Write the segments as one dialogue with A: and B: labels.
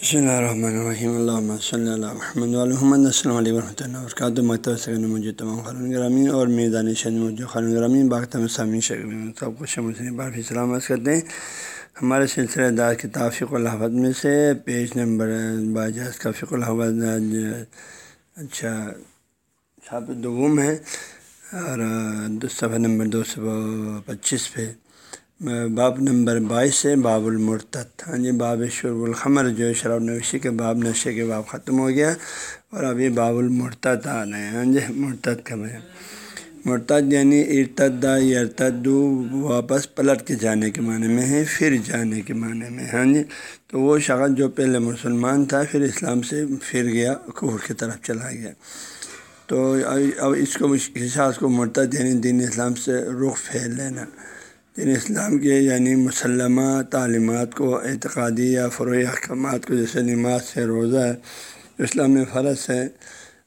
A: بسم اللہ الرحمن الرحیم اللہ صلی اللہ وحمد الحمد السلام علیکم ورحمۃ اللہ وبرکاتہ مکتب سکن مجھے تمام خرن گرامی اور میدان شد مجھے خرن گرامی باغ سامع شکل سب کچھ بارفی سلامت کرتے ہیں ہمارے سلسلہ دار کتاب فق الحمد میں سے پیج نمبر باجاز کا فق الحمد اچھا چھاپ دوم ہے اور صفحہ نمبر دو سو پچیس پہ باب نمبر بائیس ہے، باب المرتد۔ ہاں جی باب شرب الخمر جو شراب نوشی کے باب، نشے کے باب ختم ہو گیا اور ابھی باب المرتد آ رہے ہیں۔ ہاں جی مرتد کا میں مرتد یعنی ارتدا ارتدو واپس پلٹ کے جانے کے معنی میں ہے، پھر جانے کے معنی میں۔ ہاں جی تو وہ شخص جو پہلے مسلمان تھا، پھر اسلام سے پھر گیا، کفر کی طرف چلا گیا۔ تو اب اس کو شخص کو مرتد یعنی دین اسلام سے رخ پھیل لینا۔ دین اسلام کے یعنی مسلمہ تعلیمات کو اعتقادی یا فروغ احکامات کو جیسے نماز ہے روزہ ہے، اسلام میں فرض ہے۔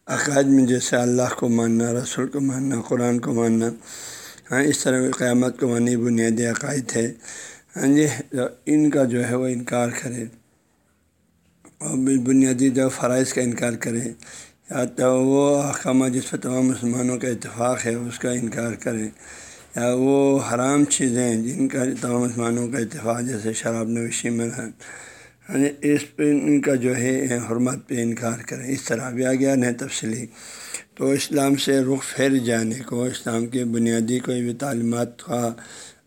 A: عقائد میں جیسے اللہ کو ماننا، رسول کو ماننا، قرآن کو ماننا ہاں اس طرح قیامت کو مانی بنیادی عقائد ہے۔ ہاں جی ان کا جو ہے وہ انکار کرے۔ اور بنیادی جو فرائض کا انکار کرے۔ یا تو وہ احکامات جس پر تمام مسلمانوں کا اتفاق ہے، اس کا انکار کرے۔ وہ حرام چیزیں جن کا تمام مسلمانوں کا اتفاق، جیسے شراب نوشی میں یعنی اس پہ ان کا جو ہے حرمت پہ انکار کریں۔ اس طرح بھی آ گیا نہیں تفصیلی۔ تو اسلام سے رخ پھیر جانے کو، اسلام کے بنیادی کوئی بھی تعلیمات کا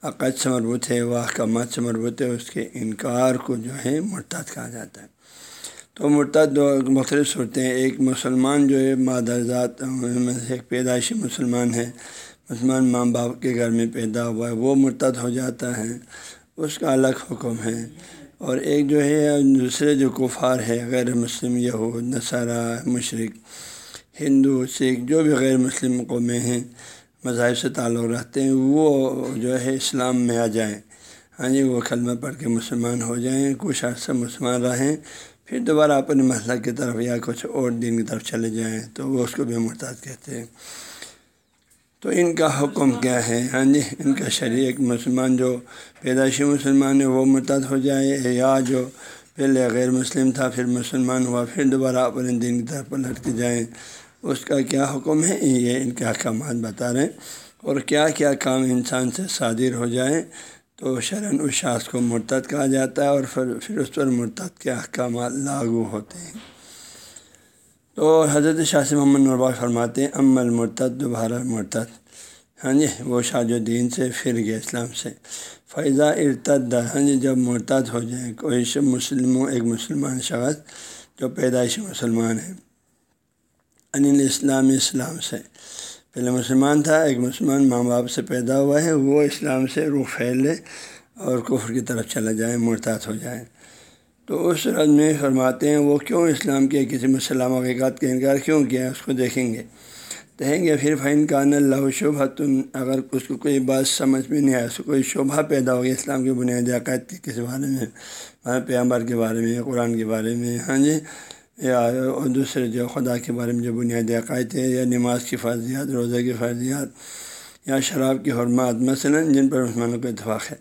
A: عقد سے مربوط ہے وہ احکامات سے مربوط ہے، اس کے انکار کو جو ہے مرتد کہا جاتا ہے۔ تو مرتد دو مختلف صورتیں ایک مسلمان جو ہے مادر ذات ایک پیدائشی مسلمان ہے۔ مسلمان ماں باپ کے گھر میں پیدا ہوا ہے، وہ مرتد ہو جاتا ہے، اس کا الگ حکم ہے۔ اور ایک جو ہے، دوسرے جو کفار ہے، غیر مسلم، یہود، نصارہ مشرق ہندو، سکھ، جو بھی غیر مسلم قومیں ہیں، مذاہب سے تعلق رکھتے ہیں، وہ جو ہے اسلام میں آ جائیں۔ ہاں جی وہ کلمہ پڑھ کے مسلمان ہو جائیں، کچھ عرصہ مسلمان رہیں، پھر دوبارہ اپنے مسئلہ کی طرف یا کچھ اور دین کی طرف چلے جائیں، تو وہ اس کو بھی مرتاد کہتے ہیں۔ تو ان کا حکم کیا ہے؟ ہاں جی ان کا شریک مسلمان جو پیدائشی مسلمان ہے، وہ مرتد ہو جائے یا جو پہلے غیر مسلم تھا، پھر مسلمان ہوا، پھر دوبارہ اپنے دین کی طرف پلٹ کے جائیں۔ اس کا کیا حکم ہے؟ یہ ان کے احکامات بتا رہے ہیں۔ اور کیا کیا کام انسان سے صادر ہو جائیں؟ تو شرن اس شاخ کو مرتد کہا جاتا ہے اور پھر پھر اس پر مرتد کے احکامات لاگو ہوتے ہیں۔ تو حضرت شاہ محمد نربا فرماتے ہیں ام المرتد دوبارہ مرتد۔ ہاں جی وہ شاہ جو دین سے پھر گیا اسلام سے۔ فیضا ارتد ہاں جی جب مرتد ہو جائے، کوئی مسلم ایک مسلمان شخص جو پیدائشی مسلمان ہے انل اسلام اسلام سے۔ پہلے مسلمان تھا، ایک مسلمان ماں باپ سے پیدا ہوا ہے، وہ اسلام سے روح پھیل لے اور کفر کی طرف چلا جائے مرتاد ہو جائے۔ تو اس رد میں فرماتے ہیں، وہ کیوں اسلام کے کسی مسلم حقیقت کا انکار کیوں کیا اس کو دیکھیں گے۔ کہیں گے، پھر فین کان اللہ شبہ تم اگر اس کو کوئی بات سمجھ میں نہیں آیا، اس کو کوئی شبہ پیدا ہو گیا اسلام کے بنیادی عقائد کے کسی بارے میں؟ پیامبر کے بارے میں، قرآن کے بارے میں ہاں جی؟ یا دوسرے جو خدا کے بارے میں جو بنیادی عقائد ہے یا نماز کی فرضیات روزہ کی فرضیات، یا شراب کی حرمات، مثلاً جن پر مسلمانوں کا اتفاق ہے۔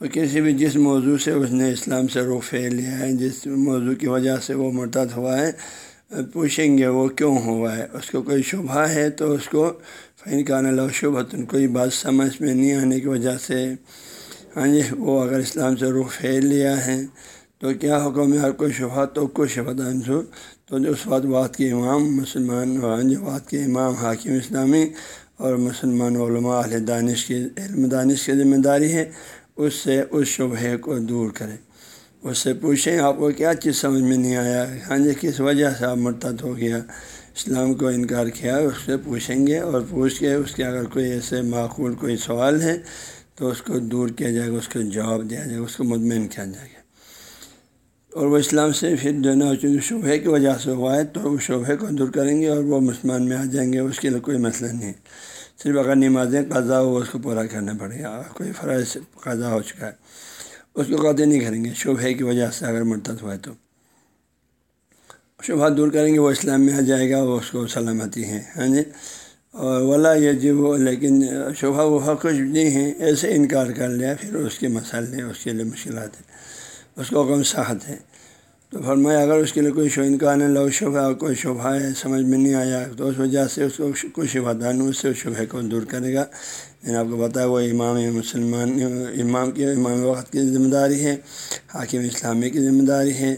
A: تو کسی بھی جس موضوع سے اس نے اسلام سے رخ پھیل لیا ہے، جس موضوع کی وجہ سے وہ مرتد ہوا ہے، پوچھیں گے وہ کیوں ہوا ہے؟ اس کو کوئی شبہ ہے تو اس کو فین کان اللہ شبہ کوئی بات سمجھ میں نہیں آنے کی وجہ سے۔ ہاں جی وہ اگر اسلام سے رخ پھیل لیا ہے تو کیا حکم ہے؟ ہر کوئی شبہ تو کوئی شبہ دانسو تو جو اس وقت بات کے امام مسلمان ہاں جی بات کے امام حاکم اسلامی اور مسلمان علماء اہل دانش کی، علم دانش کی ذمہ داری ہے۔ اس سے اس شبہ کو دور کریں۔ اس سے پوچھیں آپ کو کیا چیز سمجھ میں نہیں آیا؟ ہاں جی کس وجہ سے آپ مرتد ہو گیا؟ اسلام کو انکار کیا اس سے پوچھیں گے اور پوچھ کے اس کے اگر کوئی ایسے معقول کوئی سوال ہے تو اس کو دور کیا جائے گا، اس کو جواب دیا جائے گا، اس کو مطمئن کیا جائے گا۔ اور وہ اسلام سے پھر جو نا، چونکہ شبہ کی وجہ سے ہوا ہے تو اس شبہ کو دور کریں گے اور وہ مسلمان میں آ جائیں گے، اس کے لیے کوئی مسئلہ نہیں۔ ہے صرف اگر نمازیں قضا ہو، اس کو پورا کرنا پڑے گا۔ کوئی فرائض قضا ہو چکا ہے۔ اس کو قدر نہیں کریں گے۔ شبہ کی وجہ سے اگر مرتد ہوا ہے تو۔ شبہ دور کریں گے، وہ اسلام میں آ جائے گا، وہ اس کو سلامتی ہے ہاں جی؟ اور ولا یہ جی وہ لیکن شبہ وہ کچھ نہیں ہے۔ ایسے انکار کر لیا، پھر اس کے مسئلے اس کے لیے مشکلات ہیں۔ اس کو حکم صاحت ہے۔ تو فرمایا، اگر اس کے لیے کوئی شوئنکان لو شبہ، کوئی شبہ ہے، سمجھ میں نہیں آیا، تو اس وجہ سے اس کو کوئی شبہ دان، اس سے اس شبہ کو دور کرے گا۔ میں نے آپ کو بتایا، وہ امام مسلمان، امام کی، امام وقت کی ذمہ داری ہے، حاکم اسلامی کی ذمہ داری ہے،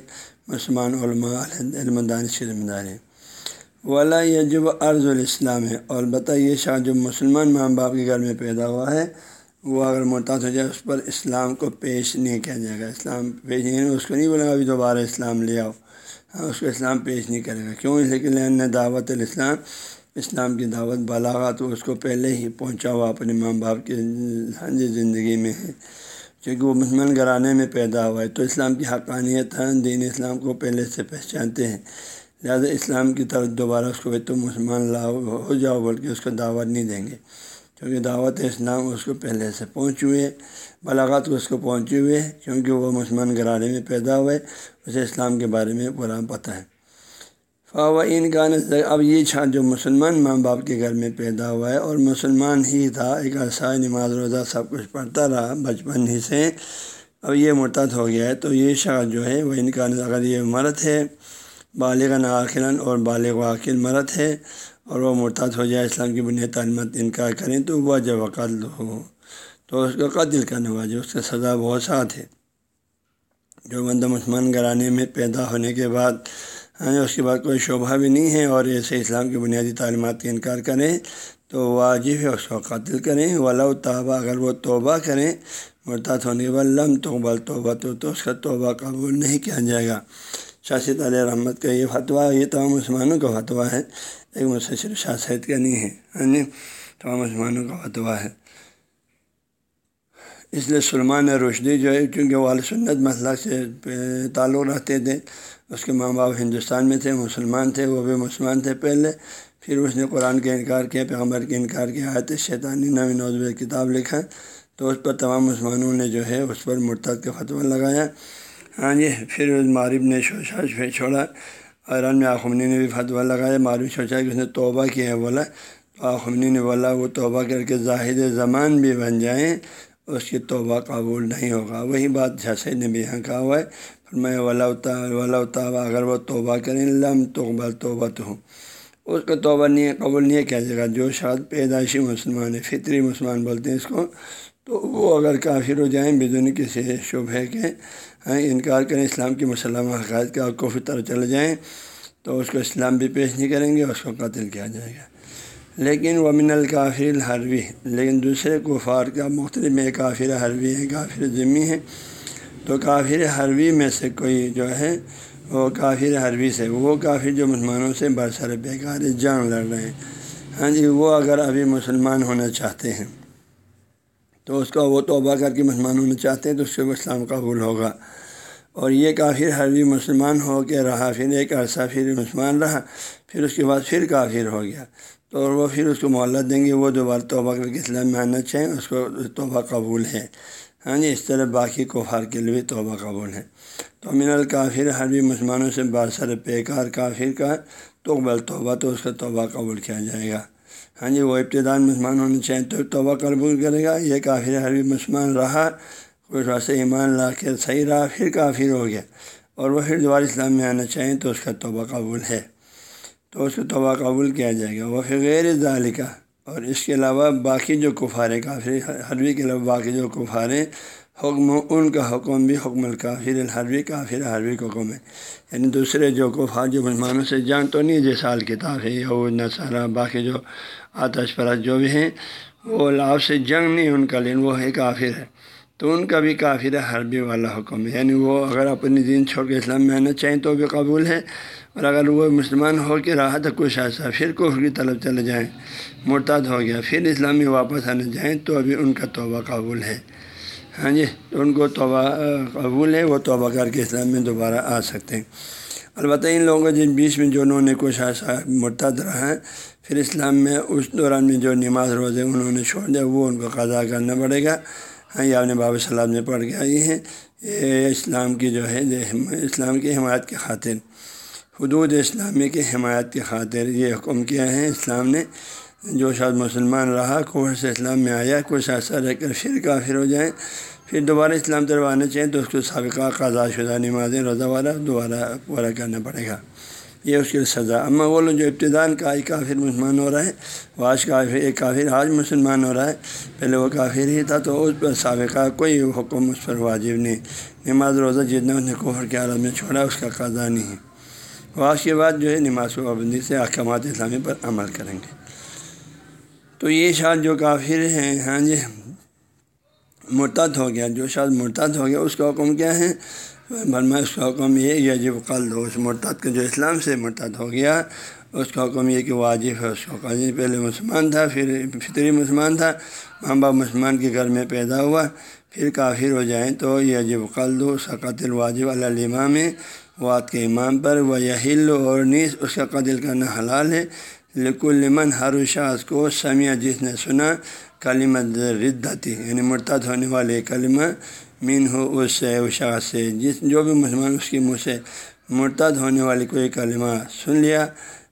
A: مسلمان علماء، علم دانش کی ذمہ داری ہے۔ ولا یہ جو عرض الاسلام ہے اور البتہ یہ شاہ، جو مسلمان ماں باپ کے گھر میں پیدا ہوا ہے وہ اگر محتاط ہو جائے اس پر اسلام کو پیش نہیں کیا جائے گا۔ اسلام پیش نہیں، اس کو نہیں بولے گا ابھی دوبارہ اسلام لے آؤ۔ ہاں اس کو اسلام پیش نہیں کرے گا۔ کیوں؟ اس لیے کہ دعوت الاسلام، اسلام کی دعوت بالاغات تو اس کو پہلے ہی پہنچا ہوا اپنے ماں باپ کی ہاں جی زندگی میں ہے۔ کیونکہ وہ مسلمان گھرانے میں پیدا ہوا ہے، تو اسلام کی حقانیت ہے دین اسلام کو پہلے سے پہچانتے ہیں۔ لہٰذا اسلام کی طرف دوبارہ اس کو تو مسلمان لاؤ ہو جاؤ بول کے اس کو دعوت نہیں دیں گے۔ کیونکہ دعوت اسلام اس کو پہلے سے پہنچ ہوئے بلاغت اس کو پہنچے ہوئے کیونکہ وہ مسلمان گرانے میں پیدا ہوئے، اسے اسلام کے بارے میں پورا پتہ ہے۔ فاوین کا اب یہ چھا جو مسلمان ماں باپ کے گھر میں پیدا ہوا ہے اور مسلمان ہی تھا، ایک عرصہ نماز روزہ سب کچھ پڑھتا رہا، بچپن ہی سے۔ اب یہ مرتد ہو گیا ہے، تو یہ شخص جو ہے، وہ ان کا اگر یہ مرد ہے بالغ ناخلاً اور بالغ واقل مرد ہے۔ اور وہ مرتاد ہو جائے اسلام کی بنیاد تعلیمات انکار کریں تو وہ جب قتل ہو تو اس کو قتل کرنے واجب اس کا سزا بہت ساتھ ہے۔ جو بندہ مسلمان گھرانے میں پیدا ہونے کے بعد ہاں، اس کے بعد کوئی شعبہ بھی نہیں ہے اور ایسے اسلام کی بنیادی تعلیمات کا انکار کریں تو واجب ہے اس کو قتل کریں۔ ولا توبہ اگر وہ توبہ کریں مرتاد ہونے کے بعد لم تو توبہ تو, تو اس کا توبہ قبول نہیں کیا جائے گا۔ شاشد علیہ رحمت کا یہ فتویٰ، یہ تمام مسلمانوں کا فتویٰ ہے۔ ایک مسلسل شاہ سید کا نہیں ہے ہاں جی؟ تمام مسلمانوں کا فتویٰ ہے۔ اس لیے سلمان رشدی جو ہے کیونکہ وہ سنت مسئلہ سے تعلق رکھتے تھے، اس کے ماں باپ ہندوستان میں تھے، مسلمان تھے، وہ بھی مسلمان تھے پہلے۔ پھر اس نے قرآن کا انکار کیا، پیغمبر کے انکار کیا، آیت شیطانی نوی نوزب کتاب لکھا۔ تو اس پر تمام مسلمانوں نے جو ہے، اس پر مرتد کا فتویٰ لگایا۔ ہاں جی پھر معرب نے شوشا پھر چھوڑا۔ ایران میں آخمنی نے بھی فتویٰ لگایا معروف سوچا کہ اس نے توبہ کیا ہے، بولا۔ تو آخمنی نے بولا، وہ توبہ کر کے زاہد زمان بھی بن جائیں، اس کی توبہ قبول نہیں ہوگا۔ وہی بات جیسے نے بھی یہاں کہا ہوا ہے۔ میں ولا ولا اگر وہ توبہ کریں، لم توبہ توبہ تو ہوں اس کو توبہ نہیں، قبول نہیں کیا جائے گا جو شاید پیدائشی مسلمان ہے، فطری مسلمان بولتے ہیں اس کو۔ تو وہ اگر کافر ہو جائیں بدون کسی شبہ کے ہاں انکار کریں اسلام کی مسلم حقائق کا کوفی طرح چلے جائیں تو اس کو اسلام بھی پیش نہیں کریں گے، اس کو قتل کیا جائے گا۔ لیکن ومن الکافر الحروی، لیکن دوسرے کفار کا مختلف میں کافر حروی ہے کافر ذمی ہے تو کافر حروی میں سے کوئی جو ہے، وہ کافر حروی سے، وہ کافر جو مسلمانوں سے برسر بیکار جنگ لڑ رہے ہیں۔ ہاں جی وہ اگر ابھی مسلمان ہونا چاہتے ہیں تو اس کا وہ توبہ کر کے مسلمان ہونا چاہتے ہیں تو اس سے وہ اسلام قبول ہوگا۔ اور یہ کافر حربی مسلمان ہو کے رہا، پھر ایک عرصہ پھر مسلمان رہا، پھر اس کے بعد پھر کافر ہو گیا۔ تو وہ پھر اس کو مہلت دیں گے، وہ دوبارہ توبہ کر کے اسلام میں آنا چاہیں، اس کو توبہ قبول ہے۔ ہاں جی اس طرح باقی کوفار کے لیے توبہ قبول ہے۔ تو من الکافر حربی مسلمانوں سے بارسر پیکار، کافر کا تو توبہ تو اس کا توبہ قبول کیا جائے گا۔ ہاں جی وہ ابتدان مسلمان ہونے چاہیں تو توبہ قبول کرے گا۔ یہ کافر حربی مسلمان رہا کچھ واسطے ایمان لا کے صحیح رہا، پھر کافر ہو گیا۔ اور وہ پھر دوبارہ اسلام میں آنا چاہیں تو اس کا توبہ قبول ہے۔ تو اس کو توبہ قبول کیا جائے گا۔ وہ پھر غیر ذالکہ۔ اور اس کے علاوہ باقی جو کفارے کافر، حربی کے علاوہ باقی جو کفارے حکم، ان کا حکم بھی حکم الکافر الحربی، کافر حربی کا حکم ہے۔ یعنی دوسرے جو کفار، جو مسلمانوں سے جان تو نہیں جیسا الکتاب ہے یا نصارہ، باقی جو آتش پرست جو بھی ہیں، وہ لاب سے جنگ نہیں، ان کا لیکن وہ ہے کافر ہے۔ تو ان کا بھی کافر حربی والا حکم ہے۔ یعنی وہ اگر اپنی دین چھوڑ کے اسلام میں آنا چاہیں تو بھی قبول ہے، اور اگر وہ مسلمان ہو کے رہا تو کچھ ایسا، پھر کفر کی طلب چلے جائیں مرتاد ہو گیا، پھر اسلام میں واپس آنے جائیں تو ابھی ان کا توبہ قبول ہے۔ ہاں جی ان کو توبہ، قبول ہے وہ توبہ کر کے اسلام میں دوبارہ آ سکتے ہیں۔ البتہ ان لوگوں جن بیچ میں جو انہوں نے کچھ ایسا مرتد رہا ہے، پھر اسلام میں اس دوران میں جو نماز روزے انہوں نے چھوڑ دیا، وہ ان کو قضا کرنا پڑے گا۔ ہاں یہ آپ نے باب سلام میں پڑھ کے آئی ہے یہ اسلام کی جو ہے، اسلام کی حمایت کی خاطر۔ حدود اسلامی کی حمایت کی خاطر یہ حکم کیا ہے۔ اسلام نے جو شاید مسلمان رہا کوئی سے اسلام میں آیا کچھ ایسا رہ کر پھر کافر ہو جائیں پھر دوبارہ اسلام طرف آنا چاہیں تو اس کو سابقہ قضا شدہ نمازیں، روزہ والا دوبارہ پورا کرنا پڑے گا۔ یہ اس کے لیے سزا۔ اما وہ لوگ جو ابتدان کا ایک کافر مسلمان ہو رہا ہے، وہ آج کافر، ایک کافر آج مسلمان ہو رہا ہے، پہلے وہ کافر ہی تھا تو اس پر سابقہ کوئی حکم اس پر واجب نہیں۔ نماز روزہ جتنا اس نے کفر کے عالم میں چھوڑا، اس کا قضا نہیں ہے۔ وہ آج کے بعد جو ہے نماز پابندی سے احکامات اسلامی پر عمل کریں گے۔ تو یہ شاید جو کافر ہیں ہاں جی مرتد ہو گیا، جو شاید مرتد ہو گیا، اس کا حکم کیا ہے؟ برما اس کا حکم یہ یجب قلد اس مرتد کا جو اسلام سے مرتد ہو گیا، اس کا حکم یہ کہ واجب ہے، اس کو قاضی پہلے مسلمان تھا، پھر فطری مسلمان تھا ماں باپ مسلمان کے گھر میں پیدا ہوا، پھر کافر ہو جائیں تو یہ یجب قلد ہو اس کا قتل واجب علامہ میں واد کے امام پر وہ یہل اور نیس اس کا قتل کرنا حلال ہے۔ لمن ہر شاذ کو سمیع جس نے سنا، کلمہ ردتی یعنی مرتد ہونے والے کلمہ مین ہو اس سے اشاعت سے۔ جس جو بھی مسلمان اس کی منہ سے مرتد ہونے والی کوئی کلمہ سن لیا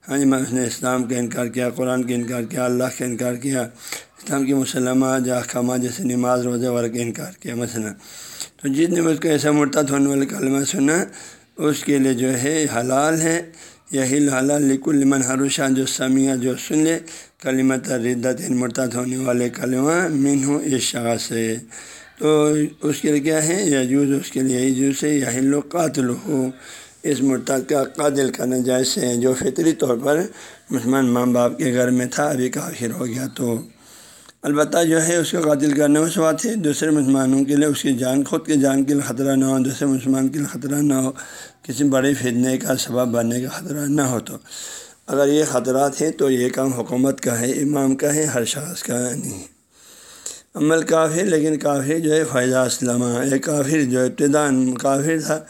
A: ہاں جی میں اس نے اسلام کا انکار کیا، قرآن کا انکار کیا، اللہ کا انکار کیا، اسلام کی مسلمہ جا خامہ جیسے نماز روزہ والے کا انکار کیا، مثلا۔ تو جس نے اس کو ایسا مرتد ہونے والے کلمہ سنا، اس کے لیے جو ہے حلال ہے۔ یہی لال لک المن ہروشہ جو سمیہ جو سن لے کلیمت ردت مرتد ہونے والے کلمہ من ہوں اس شاخ سے۔ تو اس کے لیے کیا ہے؟ یجوز اس کے لیے یجوز ہے یہل قاتل ہو۔ اس مرتد کا قاتل کرنا جیسے جو فطری طور پر مسلمان ماں باپ کے گھر میں تھا، ابھی کافر ہو گیا تو۔ البتہ جو ہے، اس کو قاتل کرنے اس بات ہے۔ دوسرے مسلمانوں کے لیے اس کی جان، خود کے جان کے لیے خطرہ نہ ہو۔ دوسرے مسلمان کے لیے خطرہ نہ ہو۔ کسی بڑے فتنے کا سبب بننے کا خطرہ نہ ہو تو۔ اگر یہ خطرات ہیں تو یہ کام حکومت کا ہے، امام کا ہے، ہر شخص کا نہیں۔ عمل کافر، لیکن کافر جو ہے فیضہ اسلامہ۔ ایک کافر جو ابتدان کافر تھا۔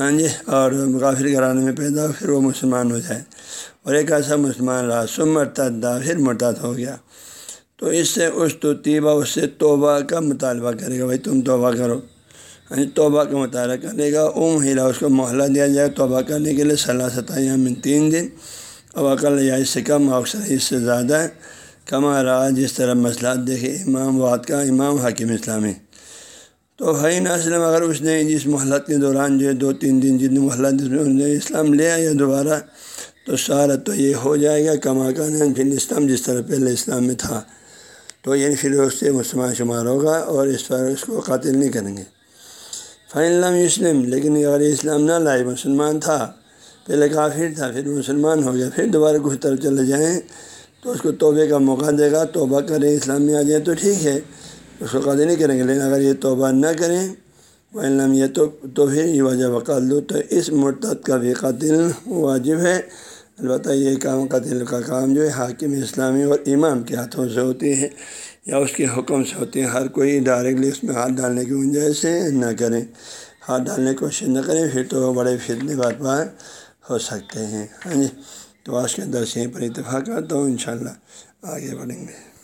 A: ہاں جی اور کافر گھرانے میں پیدا، پھر وہ مسلمان ہو جائے۔ اور ایک ایسا مسلمان رہا سم مرتدہ پھر مرتد ہو گیا۔ تو اس سے اس تو طیبہ، اس سے توبہ کا مطالبہ کرے گا، بھائی تم توبہ کرو۔ یعنی توبہ کا مطالعہ کرے گا۔ اوم ہیلا، اس کو محلہ دیا جائے توبہ کرنے کے لیے صلاح ستائیہ میں تین دن۔ اور عقل یا اس سے کم اکثر اس سے زیادہ کما رہا جس طرح مسئلہ دیکھے، امام واد کا امام حکیم اسلامی۔ تو ہے نا اسلم اگر اس نے جس محلت کے دوران جو ہے دو تین دن جتنی محلت اسلام لے آیا دوبارہ، تو سارا تو یہ ہو جائے گا۔ کما کا پھر اسلام جس طرح پہلے اسلام میں تھا۔ تو یعنی پھر اس سے مسلمان شمار ہوگا اور اس پر اس کو قاتل نہیں کریں گے۔ فائن اسلم لیکن اگر اسلام نہ لائے، مسلمان تھا، پہلے کافر تھا، پھر مسلمان ہو گیا، پھر دوبارہ کچھ طرف چلے جائیں تو اس کو توبے کا موقع دے گا، توبہ کریں اسلام میں آ جائیں تو ٹھیک ہے، اس کو قاتل نہیں کریں گے، لیکن اگر یہ توبہ نہ کریں فائن یہ تو تو پھر یہ وجہ وقال دو تو اس مرتد کا بھی قاتل واجب ہے۔ البتہ یہ کام قتل کا کام جو ہے، حاکم اسلامی اور امام کے ہاتھوں سے ہوتی ہے یا اس کے حکم سے ہوتی ہے ہر کوئی ڈائریکٹلی اس میں ہاتھ ڈالنے کی گنجائش نہ کریں۔ ہاتھ ڈالنے کی کوشش نہ کریں، پھر تو بڑے فتنے بار ہو سکتے ہیں۔ ہاں جی تو آج کے درس یہیں پر اتفاق کرتا ہوں، انشاءاللہ آگے بڑھیں گے۔